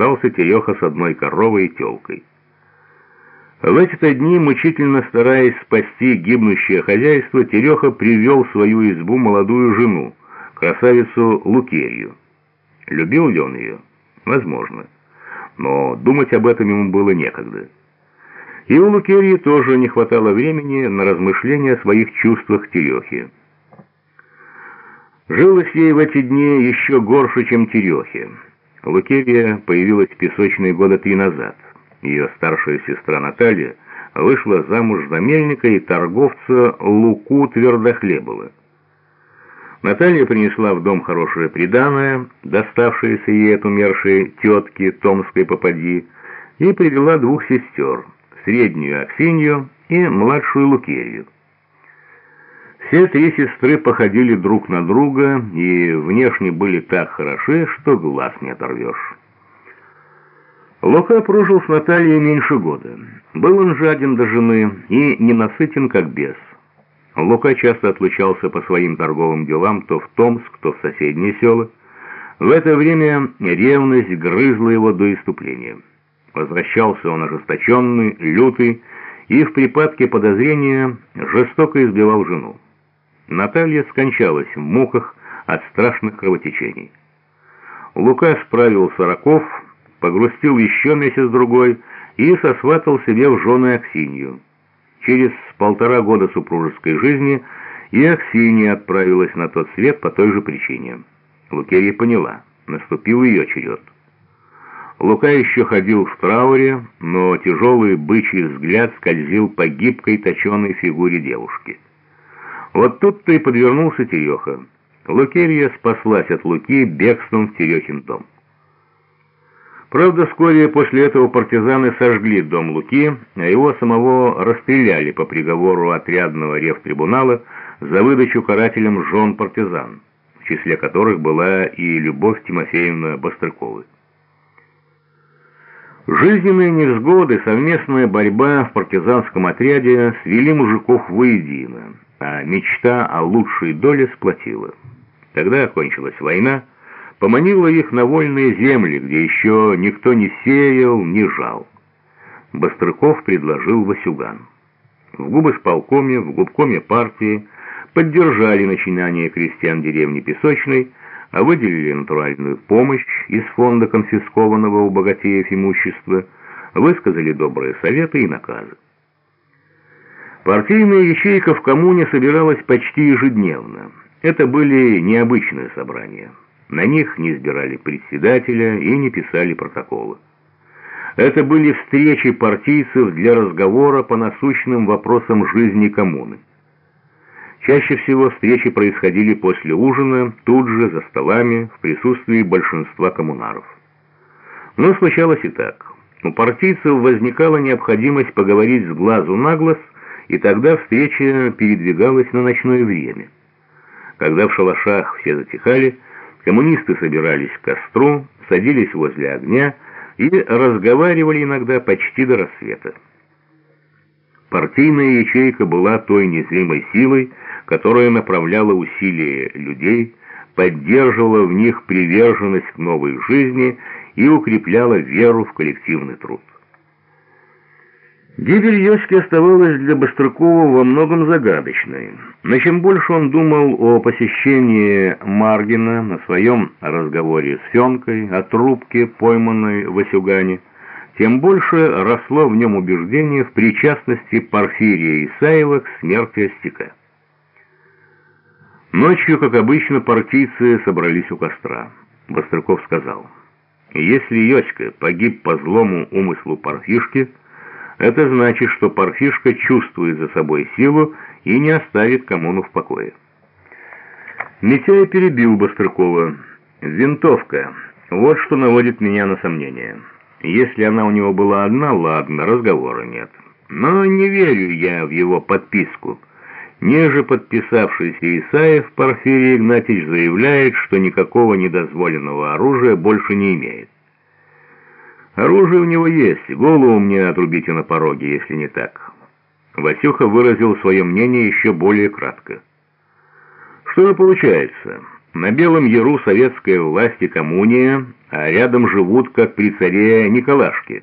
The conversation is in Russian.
остался Тереха с одной коровой и телкой. В эти-то дни, мучительно стараясь спасти гибнущее хозяйство, Тереха привел в свою избу молодую жену, красавицу Лукерью. Любил ли он ее? Возможно. Но думать об этом ему было некогда. И у Лукерьи тоже не хватало времени на размышления о своих чувствах к Терехе. Жилось ей в эти дни еще горше, чем Терехе. Лукерья появилась в песочные года три назад. Ее старшая сестра Наталья вышла замуж за мельника и торговца Луку Твердохлебова. Наталья принесла в дом хорошее приданое, доставшееся ей от умершей тетки Томской попади, и привела двух сестер, среднюю Аксинью и младшую Лукерью. Все три сестры походили друг на друга и внешне были так хороши, что глаз не оторвешь. Лука прожил с Натальей меньше года. Был он жаден до жены и ненасытен, как бес. Лука часто отлучался по своим торговым делам то в Томск, то в соседние села. В это время ревность грызла его до иступления. Возвращался он ожесточенный, лютый, и в припадке подозрения жестоко избивал жену. Наталья скончалась в муках от страшных кровотечений. Лука справил сороков, погрустил еще месяц-другой и сосватал себе в жены Аксинью. Через полтора года супружеской жизни и Аксинья отправилась на тот свет по той же причине. Лукерья поняла, наступил ее черед. Лука еще ходил в трауре, но тяжелый бычий взгляд скользил по гибкой точеной фигуре девушки. Вот тут-то и подвернулся Тереха. Лукерья спаслась от Луки бегством в Терехин дом. Правда, вскоре после этого партизаны сожгли дом Луки, а его самого расстреляли по приговору отрядного ревтрибунала за выдачу карателям жен партизан, в числе которых была и Любовь Тимофеевна Бастрыковой. Жизненные невзгоды, совместная борьба в партизанском отряде свели мужиков воедино, а мечта о лучшей доле сплотила. Тогда окончилась война, поманила их на вольные земли, где еще никто не сеял, не жал. Бастрыков предложил Васюган. В губы сполкоме, в губкоме партии поддержали начинание крестьян деревни Песочной, выделили натуральную помощь из фонда конфискованного у богатеев имущества, высказали добрые советы и наказы. Партийная ячейка в коммуне собиралась почти ежедневно. Это были необычные собрания. На них не избирали председателя и не писали протоколы. Это были встречи партийцев для разговора по насущным вопросам жизни коммуны. Чаще всего встречи происходили после ужина, тут же, за столами, в присутствии большинства коммунаров. Но случалось и так. У партийцев возникала необходимость поговорить с глазу на глаз, и тогда встреча передвигалась на ночное время. Когда в шалашах все затихали, Коммунисты собирались к костру, садились возле огня и разговаривали иногда почти до рассвета. Партийная ячейка была той незримой силой, которая направляла усилия людей, поддерживала в них приверженность к новой жизни и укрепляла веру в коллективный труд. Гибель Йоськи оставалась для Быстрыкова во многом загадочной. Но чем больше он думал о посещении Маргина на своем разговоре с Фенкой, о трубке, пойманной в Осюгане, тем больше росло в нем убеждение в причастности Порфирия Исаева к смерти Остяка. Ночью, как обычно, партийцы собрались у костра. Быстрыков сказал, «Если Йоська погиб по злому умыслу Парфишки, это значит, что Парфишка чувствует за собой силу и не оставит коммуну в покое. Митяй перебил Бастрыкова. «Винтовка. Вот что наводит меня на сомнение. Если она у него была одна, ладно, разговора нет. Но не верю я в его подписку». Ниже подписавшийся Исаев Порфирий Игнатьевич заявляет, что никакого недозволенного оружия больше не имеет. Оружие у него есть, голову мне отрубите на пороге, если не так. Васюха выразил свое мнение еще более кратко. Что же получается? На Белом Яру советская власть и коммуния, а рядом живут, как при царе Николашке.